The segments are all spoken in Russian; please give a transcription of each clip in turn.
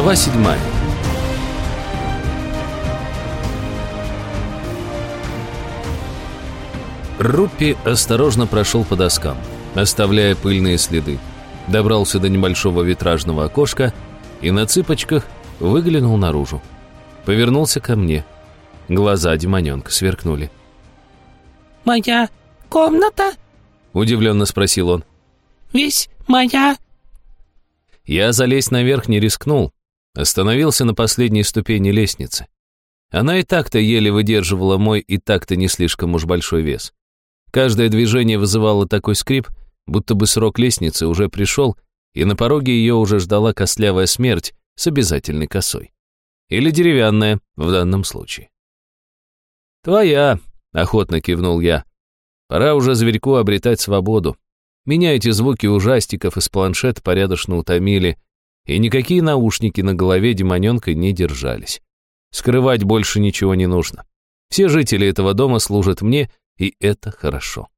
Глава седьмая. Руппи осторожно прошел по доскам, оставляя пыльные следы. Добрался до небольшого витражного окошка и на цыпочках выглянул наружу. Повернулся ко мне. Глаза демоненка сверкнули. «Моя комната?» — удивленно спросил он. «Весь моя?» Я залезть наверх не рискнул, остановился на последней ступени лестницы. Она и так-то еле выдерживала мой и так-то не слишком уж большой вес. Каждое движение вызывало такой скрип, будто бы срок лестницы уже пришел, и на пороге ее уже ждала костлявая смерть с обязательной косой. Или деревянная в данном случае. «Твоя», — охотно кивнул я. «Пора уже зверьку обретать свободу. Меня эти звуки ужастиков из планшета порядочно утомили, и никакие наушники на голове демоненка не держались. Скрывать больше ничего не нужно. Все жители этого дома служат мне, и это хорошо.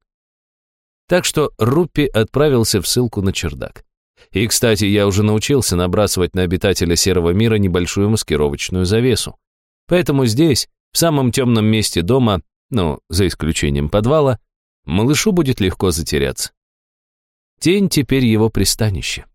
Так что Руппи отправился в ссылку на чердак. И, кстати, я уже научился набрасывать на обитателя серого мира небольшую маскировочную завесу. Поэтому здесь, в самом темном месте дома, ну, за исключением подвала, малышу будет легко затеряться. Тень теперь его пристанище.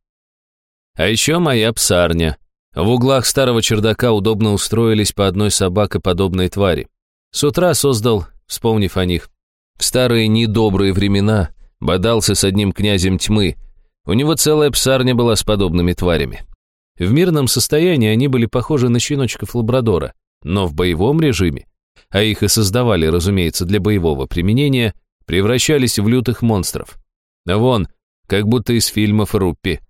А еще моя псарня. В углах старого чердака удобно устроились по одной собакоподобной твари. С утра создал, вспомнив о них, в старые недобрые времена бодался с одним князем тьмы. У него целая псарня была с подобными тварями. В мирном состоянии они были похожи на щеночков лабрадора, но в боевом режиме, а их и создавали, разумеется, для боевого применения, превращались в лютых монстров. Вон, как будто из фильмов Руппи.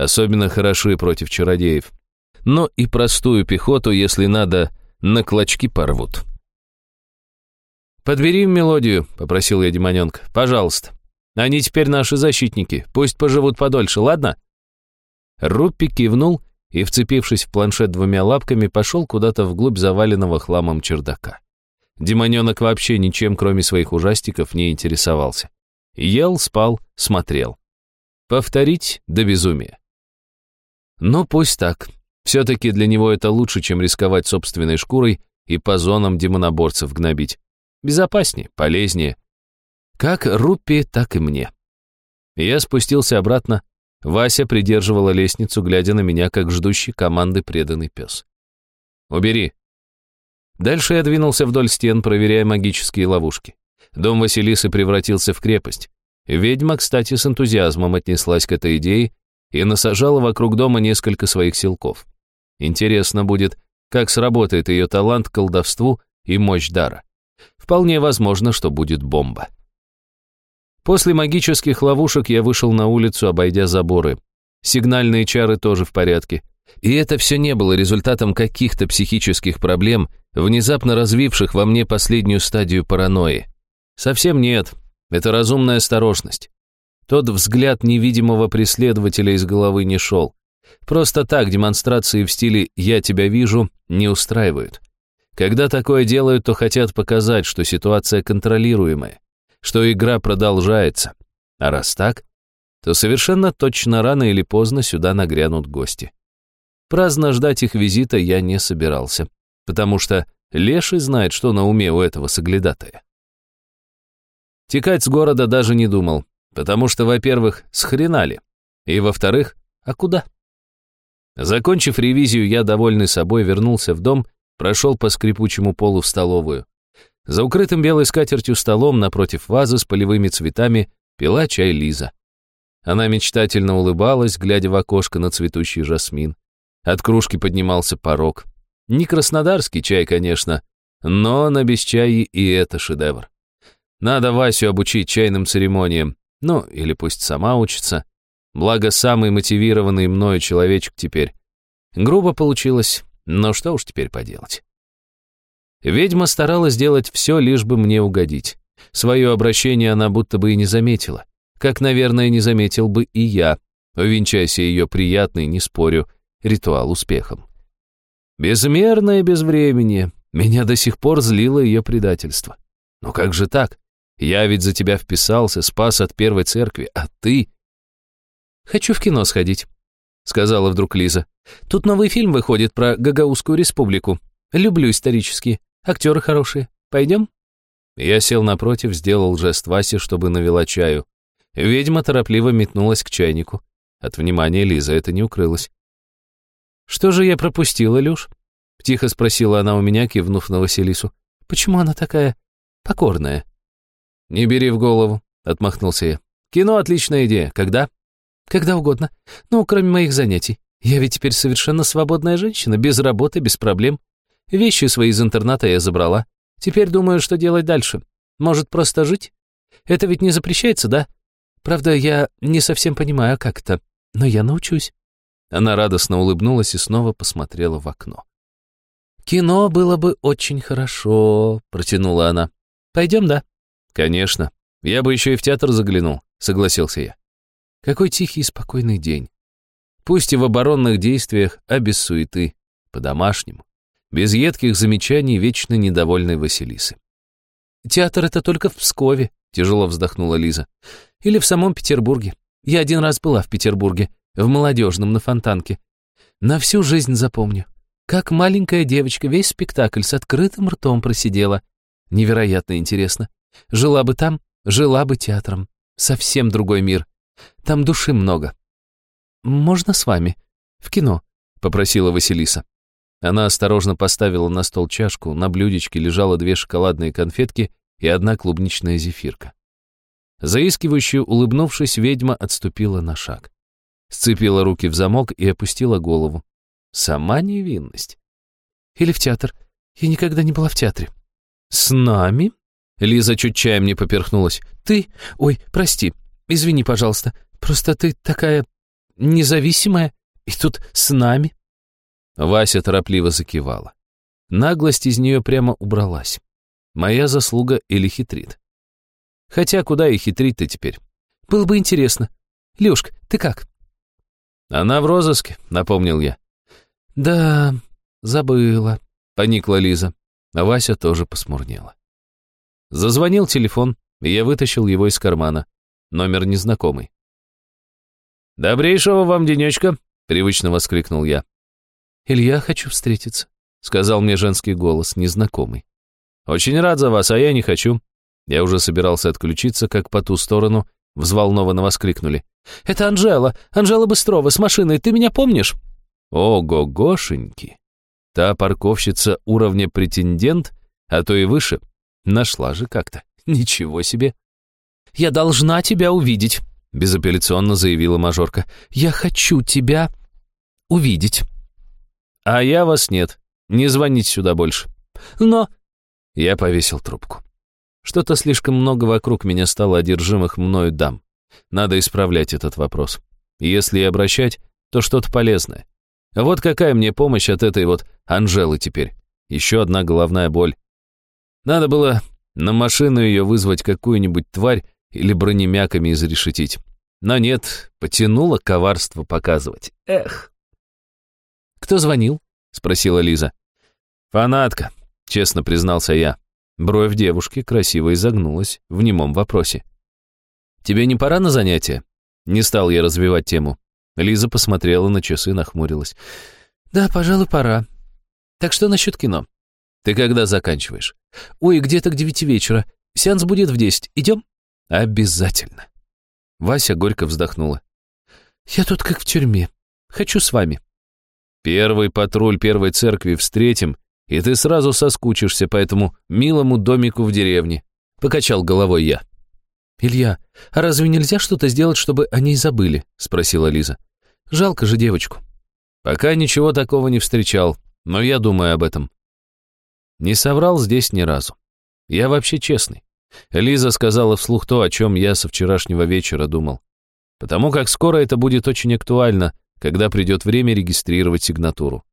Особенно хороши против чародеев. Но и простую пехоту, если надо, на клочки порвут. «Подбери мелодию», — попросил я демоненка. «Пожалуйста. Они теперь наши защитники. Пусть поживут подольше, ладно?» Руппи кивнул и, вцепившись в планшет двумя лапками, пошел куда-то вглубь заваленного хламом чердака. Демоненок вообще ничем, кроме своих ужастиков, не интересовался. Ел, спал, смотрел. Повторить до безумия. Но пусть так. Все-таки для него это лучше, чем рисковать собственной шкурой и по зонам демоноборцев гнобить. Безопаснее, полезнее. Как Руппи, так и мне. Я спустился обратно. Вася придерживала лестницу, глядя на меня, как ждущий команды преданный пес. «Убери». Дальше я двинулся вдоль стен, проверяя магические ловушки. Дом Василисы превратился в крепость. Ведьма, кстати, с энтузиазмом отнеслась к этой идее и насажала вокруг дома несколько своих силков. Интересно будет, как сработает ее талант к колдовству и мощь дара. Вполне возможно, что будет бомба. После магических ловушек я вышел на улицу, обойдя заборы. Сигнальные чары тоже в порядке. И это все не было результатом каких-то психических проблем, внезапно развивших во мне последнюю стадию паранойи. Совсем нет. Это разумная осторожность. Тот взгляд невидимого преследователя из головы не шел. Просто так демонстрации в стиле «я тебя вижу» не устраивают. Когда такое делают, то хотят показать, что ситуация контролируемая, что игра продолжается. А раз так, то совершенно точно рано или поздно сюда нагрянут гости. Праздно ждать их визита я не собирался, потому что Леший знает, что на уме у этого соглядатая. Текать с города даже не думал, потому что, во-первых, схренали, и, во-вторых, а куда? Закончив ревизию, я, довольный собой, вернулся в дом прошел по скрипучему полу в столовую. За укрытым белой скатертью столом напротив вазы с полевыми цветами пила чай Лиза. Она мечтательно улыбалась, глядя в окошко на цветущий жасмин. От кружки поднимался порог. Не краснодарский чай, конечно, но на без чая и это шедевр. Надо Васю обучить чайным церемониям, ну, или пусть сама учится. Благо, самый мотивированный мною человечек теперь. Грубо получилось, но что уж теперь поделать. Ведьма старалась сделать все, лишь бы мне угодить. Свое обращение она будто бы и не заметила. Как, наверное, не заметил бы и я, увенчайся ее приятный, не спорю, ритуал успехом. Безмерное безвременье. Меня до сих пор злило ее предательство. Но как же так? Я ведь за тебя вписался, спас от первой церкви, а ты... Хочу в кино сходить. сказала вдруг Лиза. «Тут новый фильм выходит про Гагаузскую республику. Люблю исторические. Актеры хорошие. Пойдем?» Я сел напротив, сделал жест Васе, чтобы навела чаю. Ведьма торопливо метнулась к чайнику. От внимания Лиза это не укрылось. «Что же я пропустила, Люш?» Тихо спросила она у меня, кивнув на Василису. «Почему она такая покорная?» «Не бери в голову», — отмахнулся я. «Кино — отличная идея. Когда?» «Когда угодно. Ну, кроме моих занятий. Я ведь теперь совершенно свободная женщина, без работы, без проблем. Вещи свои из интерната я забрала. Теперь думаю, что делать дальше. Может, просто жить? Это ведь не запрещается, да? Правда, я не совсем понимаю, как это, но я научусь». Она радостно улыбнулась и снова посмотрела в окно. «Кино было бы очень хорошо», — протянула она. «Пойдем, да?» «Конечно. Я бы еще и в театр заглянул», — согласился я. Какой тихий и спокойный день. Пусть и в оборонных действиях, а без суеты, по-домашнему, без едких замечаний вечно недовольной Василисы. «Театр — это только в Пскове», — тяжело вздохнула Лиза. «Или в самом Петербурге. Я один раз была в Петербурге, в молодежном, на Фонтанке. На всю жизнь запомню. Как маленькая девочка весь спектакль с открытым ртом просидела. Невероятно интересно. Жила бы там, жила бы театром. Совсем другой мир. Там души много. «Можно с вами? В кино?» — попросила Василиса. Она осторожно поставила на стол чашку, на блюдечке лежало две шоколадные конфетки и одна клубничная зефирка. Заискивающе улыбнувшись, ведьма отступила на шаг. Сцепила руки в замок и опустила голову. Сама невинность. Или в театр. Я никогда не была в театре. С нами? Лиза чуть чаем не поперхнулась. Ты? Ой, прости. Извини, пожалуйста. Просто ты такая независимая. И тут с нами. Вася торопливо закивала. Наглость из нее прямо убралась. Моя заслуга или хитрит? Хотя куда и хитрить-то теперь? Было бы интересно. Лёшка, ты как? Она в розыске, напомнил я. Да, забыла, поникла Лиза. А Вася тоже посмурнела. Зазвонил телефон, и я вытащил его из кармана. Номер незнакомый. «Добрейшего вам денечка!» — привычно воскликнул я. «Илья, хочу встретиться», — сказал мне женский голос, незнакомый. «Очень рад за вас, а я не хочу». Я уже собирался отключиться, как по ту сторону взволнованно воскликнули. «Это Анжела! Анжела Быстрова с машиной! Ты меня помнишь?» Ого-гошеньки! Та парковщица уровня претендент, а то и выше, нашла же как-то. Ничего себе! «Я должна тебя увидеть», — безапелляционно заявила мажорка. «Я хочу тебя увидеть». «А я вас нет. Не звоните сюда больше». «Но...» Я повесил трубку. Что-то слишком много вокруг меня стало одержимых мною дам. Надо исправлять этот вопрос. Если и обращать, то что-то полезное. Вот какая мне помощь от этой вот Анжелы теперь. Еще одна головная боль. Надо было на машину ее вызвать какую-нибудь тварь или бронемяками изрешетить. Но нет, потянуло коварство показывать. Эх. «Кто звонил?» — спросила Лиза. «Фанатка», — честно признался я. Бровь девушки красиво изогнулась в немом вопросе. «Тебе не пора на занятия?» Не стал я развивать тему. Лиза посмотрела на часы, нахмурилась. «Да, пожалуй, пора. Так что насчет кино? Ты когда заканчиваешь? Ой, где-то к девяти вечера. Сеанс будет в десять. Идем?» «Обязательно». Вася горько вздохнула. «Я тут как в тюрьме. Хочу с вами». «Первый патруль первой церкви встретим, и ты сразу соскучишься по этому милому домику в деревне», — покачал головой я. «Илья, а разве нельзя что-то сделать, чтобы о ней забыли?» — спросила Лиза. «Жалко же девочку». «Пока ничего такого не встречал, но я думаю об этом». Не соврал здесь ни разу. Я вообще честный. Лиза сказала вслух то, о чем я со вчерашнего вечера думал. Потому как скоро это будет очень актуально, когда придет время регистрировать сигнатуру.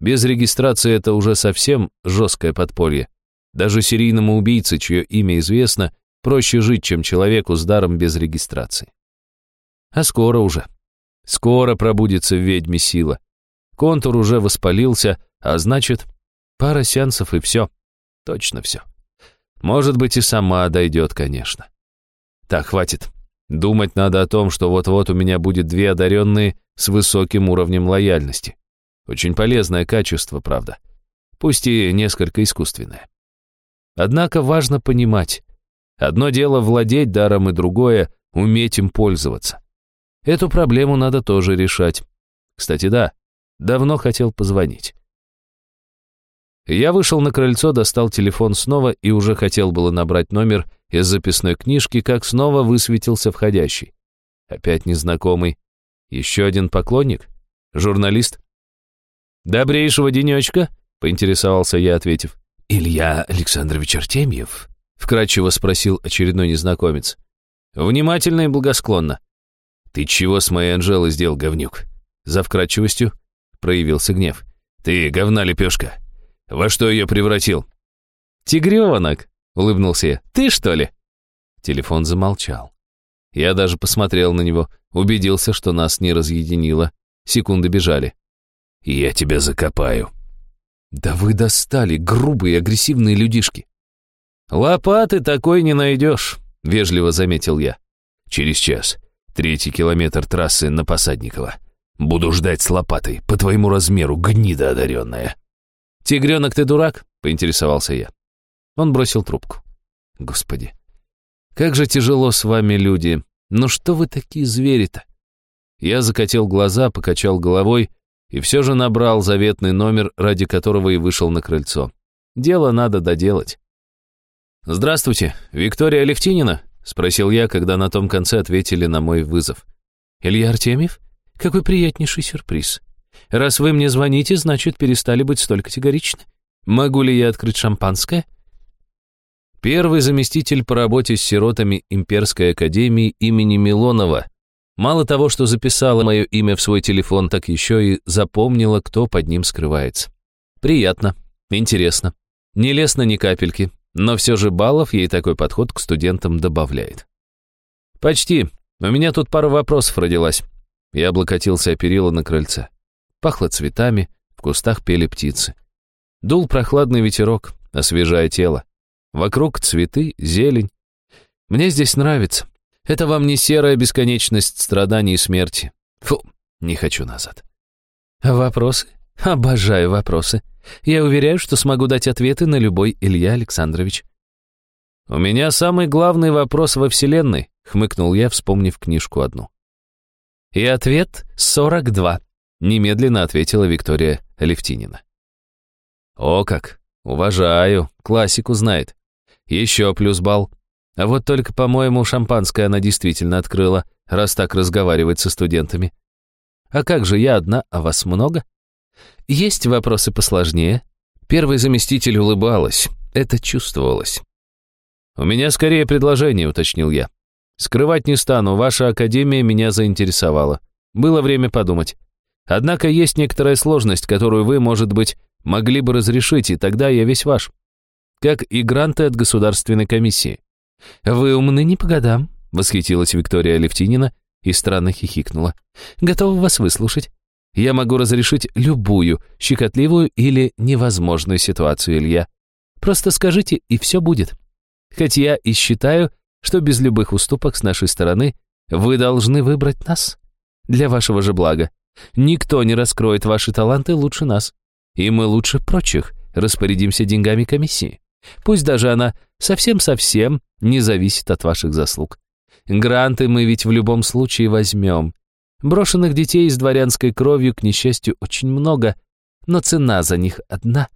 Без регистрации это уже совсем жесткое подполье. Даже серийному убийце, чье имя известно, Проще жить, чем человеку с даром без регистрации. А скоро уже. Скоро пробудится в ведьме сила. Контур уже воспалился, а значит, пара сеансов и все. Точно все. Может быть, и сама дойдет, конечно. Так, хватит. Думать надо о том, что вот-вот у меня будет две одаренные с высоким уровнем лояльности. Очень полезное качество, правда. Пусть и несколько искусственное. Однако важно понимать. Одно дело владеть даром, и другое — уметь им пользоваться. Эту проблему надо тоже решать. Кстати, да, давно хотел позвонить. Я вышел на крыльцо, достал телефон снова и уже хотел было набрать номер из записной книжки, как снова высветился входящий. Опять незнакомый. Еще один поклонник? Журналист? «Добрейшего денечка?» — поинтересовался я, ответив. «Илья Александрович Артемьев?» — вкратчиво спросил очередной незнакомец. Внимательно и благосклонно. «Ты чего с моей Анжелой сделал, говнюк?» За вкрадчивостью проявился гнев. «Ты, говна лепешка, во что ее превратил?» «Тигренок», — улыбнулся я. «Ты, что ли?» Телефон замолчал. Я даже посмотрел на него, убедился, что нас не разъединило. Секунды бежали. «Я тебя закопаю». «Да вы достали, грубые агрессивные людишки». «Лопаты такой не найдешь», — вежливо заметил я. «Через час. Третий километр трассы на Посадниково. Буду ждать с лопатой, по твоему размеру, гнида одаренная». «Тигренок, ты дурак?» — поинтересовался я. Он бросил трубку. «Господи, как же тяжело с вами, люди. Ну что вы такие звери-то?» Я закатил глаза, покачал головой и все же набрал заветный номер, ради которого и вышел на крыльцо. Дело надо доделать. «Здравствуйте, Виктория Левтинина?» — спросил я, когда на том конце ответили на мой вызов. «Илья Артемьев? Какой приятнейший сюрприз. Раз вы мне звоните, значит, перестали быть столь категоричны. Могу ли я открыть шампанское?» Первый заместитель по работе с сиротами Имперской академии имени Милонова. Мало того, что записала мое имя в свой телефон, так еще и запомнила, кто под ним скрывается. Приятно, интересно. Не лестно ни капельки, но все же баллов ей такой подход к студентам добавляет. «Почти. У меня тут пара вопросов родилась». Я облокотился о перила на крыльце. Пахло цветами, в кустах пели птицы. Дул прохладный ветерок, освежая тело. Вокруг цветы, зелень. Мне здесь нравится. Это вам не серая бесконечность страданий и смерти. Фу, не хочу назад. Вопросы? Обожаю вопросы. Я уверяю, что смогу дать ответы на любой Илья Александрович. У меня самый главный вопрос во Вселенной, хмыкнул я, вспомнив книжку одну. И ответ 42 немедленно ответила Виктория Левтинина. О как, уважаю, классику знает. Еще плюс балл. А вот только, по-моему, шампанское она действительно открыла, раз так разговаривает со студентами. А как же я одна, а вас много? Есть вопросы посложнее? Первый заместитель улыбалась. Это чувствовалось. «У меня скорее предложение», — уточнил я. «Скрывать не стану, ваша академия меня заинтересовала. Было время подумать. Однако есть некоторая сложность, которую вы, может быть, могли бы разрешить, и тогда я весь ваш. Как и гранты от государственной комиссии. Вы умны не по годам, восхитилась Виктория Левтинина и странно хихикнула. Готова вас выслушать. Я могу разрешить любую щекотливую или невозможную ситуацию, Илья. Просто скажите, и все будет. Хоть я и считаю, что без любых уступок с нашей стороны вы должны выбрать нас. Для вашего же блага. Никто не раскроет ваши таланты лучше нас. И мы лучше прочих распорядимся деньгами комиссии. Пусть даже она совсем-совсем не зависит от ваших заслуг. Гранты мы ведь в любом случае возьмем. Брошенных детей с дворянской кровью, к несчастью, очень много, но цена за них одна.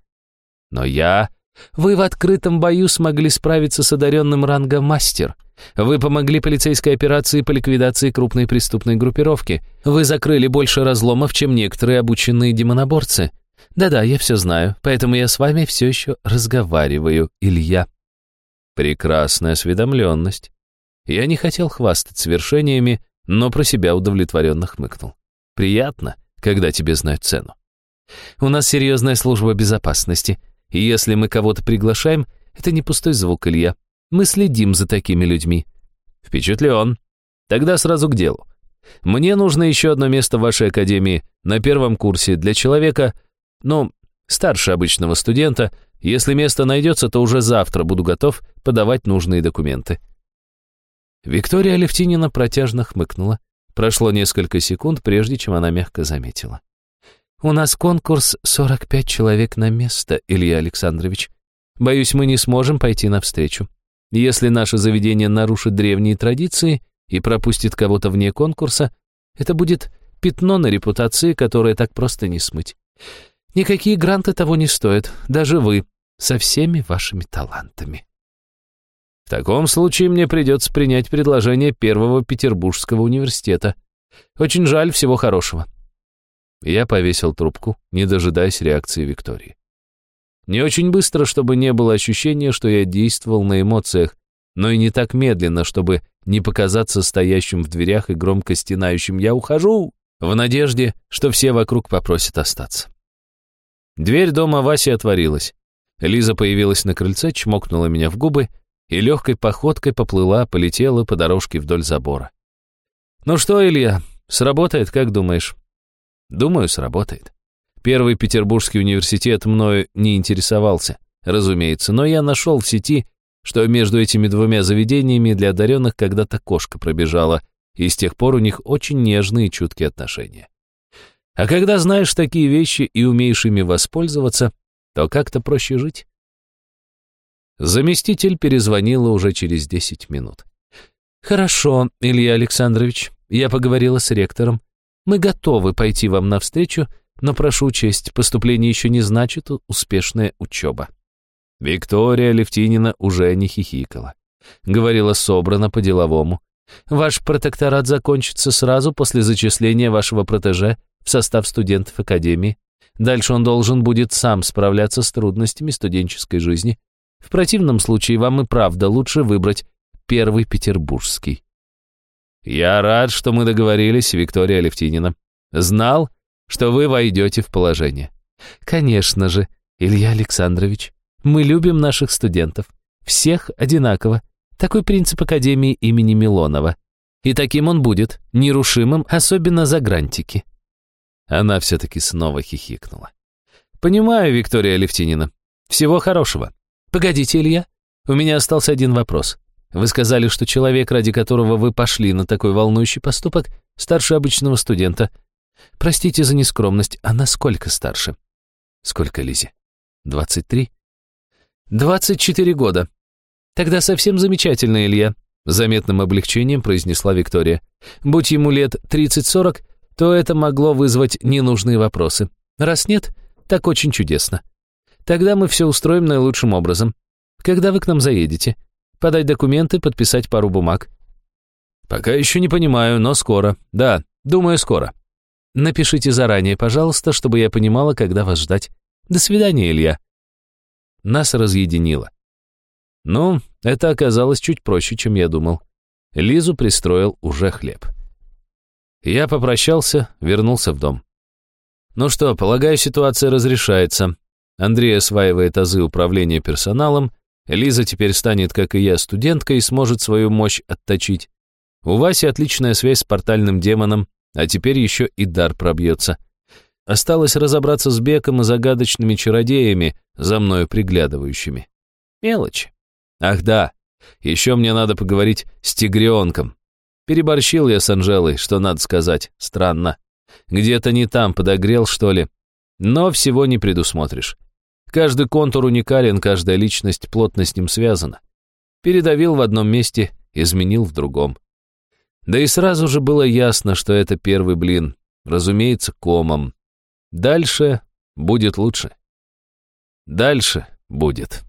Но я... Вы в открытом бою смогли справиться с одаренным рангом мастер. Вы помогли полицейской операции по ликвидации крупной преступной группировки. Вы закрыли больше разломов, чем некоторые обученные демоноборцы. Да-да, я все знаю, поэтому я с вами все еще разговариваю, Илья. Прекрасная осведомленность. Я не хотел хвастать свершениями, но про себя удовлетворенно хмыкнул. Приятно, когда тебе знают цену. У нас серьезная служба безопасности, и если мы кого-то приглашаем, это не пустой звук, Илья. Мы следим за такими людьми. Впечатлен. Тогда сразу к делу. Мне нужно еще одно место в вашей академии на первом курсе для человека, ну, старше обычного студента. Если место найдется, то уже завтра буду готов подавать нужные документы. Виктория Алевтинина протяжно хмыкнула. Прошло несколько секунд, прежде чем она мягко заметила. «У нас конкурс 45 человек на место, Илья Александрович. Боюсь, мы не сможем пойти навстречу. Если наше заведение нарушит древние традиции и пропустит кого-то вне конкурса, это будет пятно на репутации, которое так просто не смыть. Никакие гранты того не стоят, даже вы, со всеми вашими талантами. В таком случае мне придется принять предложение Первого Петербургского университета. Очень жаль, всего хорошего. Я повесил трубку, не дожидаясь реакции Виктории. Не очень быстро, чтобы не было ощущения, что я действовал на эмоциях, но и не так медленно, чтобы не показаться стоящим в дверях и громко стенающим «Я ухожу!» в надежде, что все вокруг попросят остаться. Дверь дома Васи отворилась. Лиза появилась на крыльце, чмокнула меня в губы и легкой походкой поплыла, полетела по дорожке вдоль забора. «Ну что, Илья, сработает, как думаешь?» «Думаю, сработает. Первый Петербургский университет мною не интересовался, разумеется, но я нашел в сети, что между этими двумя заведениями для одаренных когда-то кошка пробежала, и с тех пор у них очень нежные и чуткие отношения. А когда знаешь такие вещи и умеешь ими воспользоваться, то как-то проще жить. Заместитель перезвонила уже через 10 минут. «Хорошо, Илья Александрович, я поговорила с ректором. Мы готовы пойти вам навстречу, но прошу учесть, поступление еще не значит успешная учеба». Виктория Левтинина уже не хихикала. Говорила собрано по-деловому. «Ваш протекторат закончится сразу после зачисления вашего протеже в состав студентов Академии. Дальше он должен будет сам справляться с трудностями студенческой жизни. В противном случае вам и правда лучше выбрать первый петербургский». «Я рад, что мы договорились, Виктория Левтинина. Знал, что вы войдете в положение». «Конечно же, Илья Александрович. Мы любим наших студентов. Всех одинаково. Такой принцип Академии имени Милонова. И таким он будет, нерушимым, особенно за грантики». Она все-таки снова хихикнула. «Понимаю, Виктория Левтинина. Всего хорошего. Погодите, Илья. У меня остался один вопрос. Вы сказали, что человек, ради которого вы пошли на такой волнующий поступок, старше обычного студента. Простите за нескромность, а насколько старше? Сколько Лизе? Двадцать три? Двадцать четыре года. Тогда совсем замечательно, Илья. Заметным облегчением произнесла Виктория. Будь ему лет тридцать-сорок, то это могло вызвать ненужные вопросы. Раз нет, так очень чудесно. Тогда мы все устроим наилучшим образом. Когда вы к нам заедете? Подать документы, подписать пару бумаг. Пока еще не понимаю, но скоро. Да, думаю, скоро. Напишите заранее, пожалуйста, чтобы я понимала, когда вас ждать. До свидания, Илья. Нас разъединило. Ну, это оказалось чуть проще, чем я думал. Лизу пристроил уже хлеб. Я попрощался, вернулся в дом. Ну что, полагаю, ситуация разрешается. Андрей осваивает азы управления персоналом, Лиза теперь станет, как и я, студенткой и сможет свою мощь отточить. У Васи отличная связь с портальным демоном, а теперь еще и дар пробьется. Осталось разобраться с Беком и загадочными чародеями, за мною приглядывающими. Мелочь. Ах да, еще мне надо поговорить с тигренком. Переборщил я с Анжелой, что надо сказать, странно. Где-то не там подогрел, что ли. Но всего не предусмотришь. Каждый контур уникален, каждая личность плотно с ним связана. Передавил в одном месте, изменил в другом. Да и сразу же было ясно, что это первый блин, разумеется, комом. Дальше будет лучше. Дальше будет.